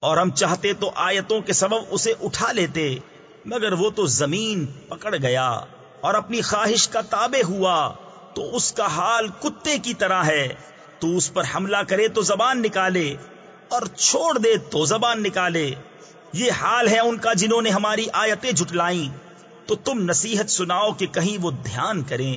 اور ہم چاہتے تو آیتوں کے سبب اسے اٹھا لیتے، مگر وہ تو زمین پکڑ گیا اور اپنی خواہش کا تابع ہوا۔ تو اس کا حال کتے کی طرح ہے۔ تو اس پر حملہ کرے تو زبان نکالے اور چھوڑ دے تو زبان نکالے۔ یہ حال ہے ان کا جنہوں نے ہماری آیتیں جھٹلائیں۔ تو تم نصیحت سناؤ کہ کہیں وہ دھیان کریں۔